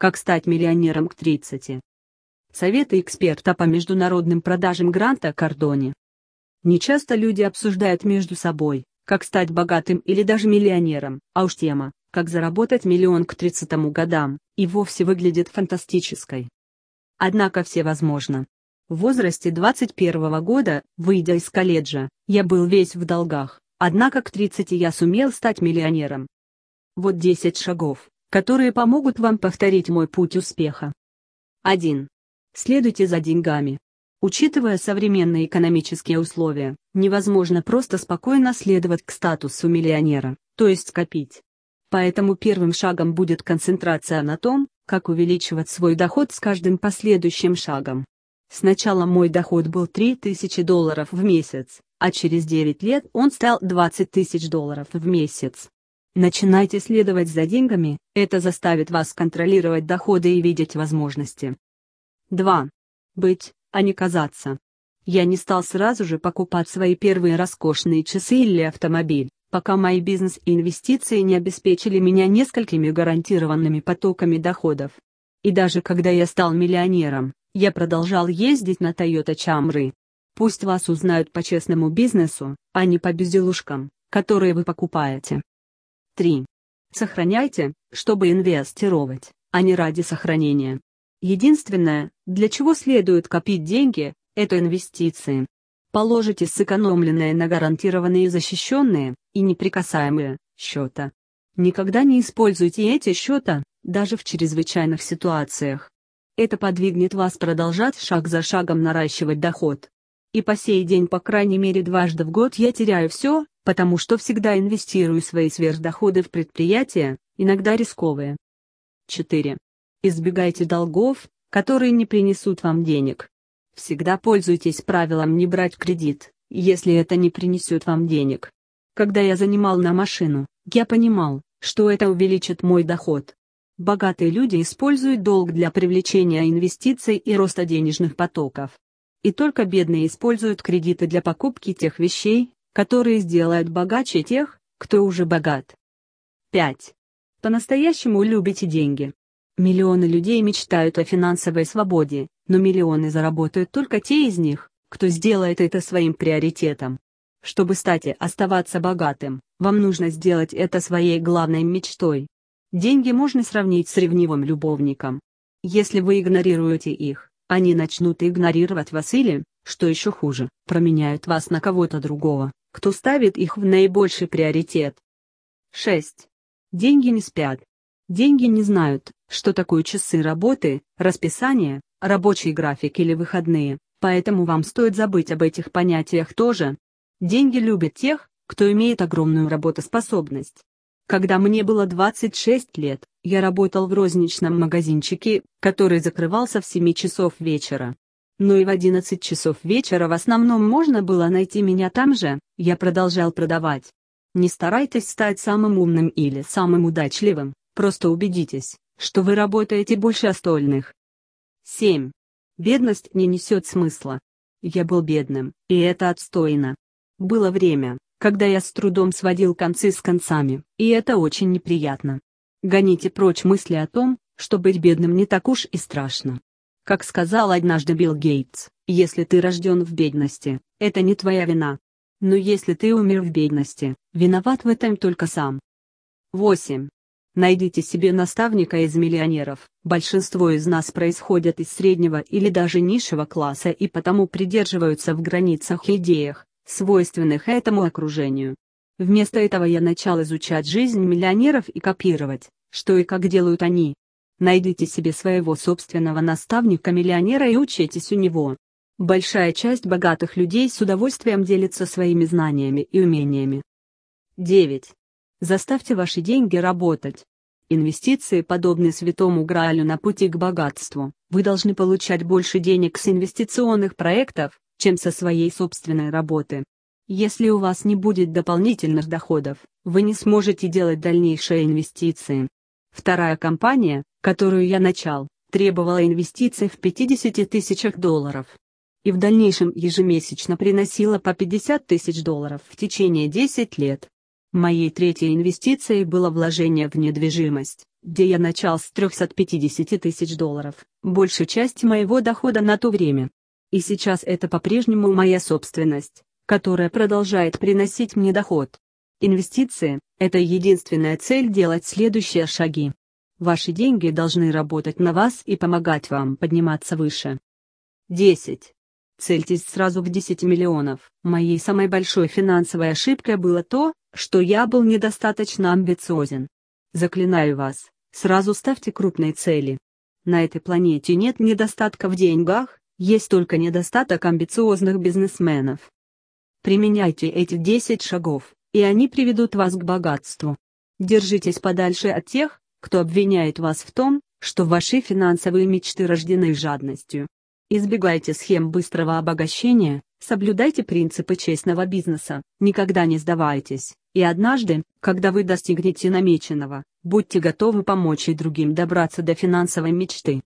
Как стать миллионером к 30. Советы эксперта по международным продажам Гранта Кардони. Нечасто люди обсуждают между собой, как стать богатым или даже миллионером, а уж тема, как заработать миллион к 30 годам, и вовсе выглядит фантастической. Однако все возможно. В возрасте 21 года, выйдя из колледжа, я был весь в долгах, однако к 30 я сумел стать миллионером. Вот 10 шагов, которые помогут вам повторить мой путь успеха. 1. Следуйте за деньгами. Учитывая современные экономические условия, невозможно просто спокойно следовать к статусу миллионера, то есть копить. Поэтому первым шагом будет концентрация на том, как увеличивать свой доход с каждым последующим шагом. Сначала мой доход был 3000 долларов в месяц, а через 9 лет он стал 20 тысяч долларов в месяц. Начинайте следовать за деньгами, это заставит вас контролировать доходы и видеть возможности. 2. Быть, а не казаться. Я не стал сразу же покупать свои первые роскошные часы или автомобиль, пока мои бизнес и инвестиции не обеспечили меня несколькими гарантированными потоками доходов. И даже когда я стал миллионером, я продолжал ездить на Toyota Camry. Пусть вас узнают по честному бизнесу, а не по безделушкам, которые вы покупаете. 3. Сохраняйте, чтобы инвестировать, а не ради сохранения. Единственное, для чего следует копить деньги, это инвестиции. Положите сэкономленные на гарантированные защищенные и неприкасаемые счета. Никогда не используйте эти счета, даже в чрезвычайных ситуациях. Это подвигнет вас продолжать шаг за шагом наращивать доход. И по сей день по крайней мере дважды в год я теряю все, потому что всегда инвестирую свои сверхдоходы в предприятия, иногда рисковые. 4. Избегайте долгов, которые не принесут вам денег. Всегда пользуйтесь правилом не брать кредит, если это не принесет вам денег. Когда я занимал на машину, я понимал, что это увеличит мой доход. Богатые люди используют долг для привлечения инвестиций и роста денежных потоков. И только бедные используют кредиты для покупки тех вещей, которые сделают богаче тех, кто уже богат. 5. По-настоящему любите деньги. Миллионы людей мечтают о финансовой свободе, но миллионы заработают только те из них, кто сделает это своим приоритетом. Чтобы стать и оставаться богатым, вам нужно сделать это своей главной мечтой. Деньги можно сравнить с ревнивым любовником. Если вы игнорируете их, они начнут игнорировать вас или, что еще хуже, променяют вас на кого-то другого, кто ставит их в наибольший приоритет. 6. Деньги не спят. Деньги не знают, что такое часы работы, расписание, рабочий график или выходные, поэтому вам стоит забыть об этих понятиях тоже. Деньги любят тех, кто имеет огромную работоспособность. Когда мне было 26 лет, я работал в розничном магазинчике, который закрывался в 7 часов вечера. Но и в 11 часов вечера в основном можно было найти меня там же, я продолжал продавать. Не старайтесь стать самым умным или самым удачливым, Просто убедитесь, что вы работаете больше остальных. 7. Бедность не несет смысла. Я был бедным, и это отстойно. Было время, когда я с трудом сводил концы с концами, и это очень неприятно. Гоните прочь мысли о том, что быть бедным не так уж и страшно. Как сказал однажды Билл Гейтс, если ты рожден в бедности, это не твоя вина. Но если ты умер в бедности, виноват в этом только сам. 8. Найдите себе наставника из миллионеров. Большинство из нас происходят из среднего или даже низшего класса и потому придерживаются в границах и идеях, свойственных этому окружению. Вместо этого я начал изучать жизнь миллионеров и копировать, что и как делают они. Найдите себе своего собственного наставника-миллионера и учитесь у него. Большая часть богатых людей с удовольствием делится своими знаниями и умениями. 9. Заставьте ваши деньги работать. Инвестиции подобны святому Граалю на пути к богатству. Вы должны получать больше денег с инвестиционных проектов, чем со своей собственной работы. Если у вас не будет дополнительных доходов, вы не сможете делать дальнейшие инвестиции. Вторая компания, которую я начал, требовала инвестиций в 50 тысячах долларов. И в дальнейшем ежемесячно приносила по 50 тысяч долларов в течение 10 лет. Моей третьей инвестицией было вложение в недвижимость, где я начал с 350 тысяч долларов, большую часть моего дохода на то время. И сейчас это по-прежнему моя собственность, которая продолжает приносить мне доход. Инвестиции – это единственная цель делать следующие шаги. Ваши деньги должны работать на вас и помогать вам подниматься выше. 10. Цельтесь сразу в 10 миллионов. Моей самой большой финансовой ошибкой было то, что я был недостаточно амбициозен. Заклинаю вас, сразу ставьте крупные цели. На этой планете нет недостатка в деньгах, есть только недостаток амбициозных бизнесменов. Применяйте эти 10 шагов, и они приведут вас к богатству. Держитесь подальше от тех, кто обвиняет вас в том, что ваши финансовые мечты рождены жадностью. Избегайте схем быстрого обогащения, соблюдайте принципы честного бизнеса, никогда не сдавайтесь, и однажды, когда вы достигнете намеченного, будьте готовы помочь и другим добраться до финансовой мечты.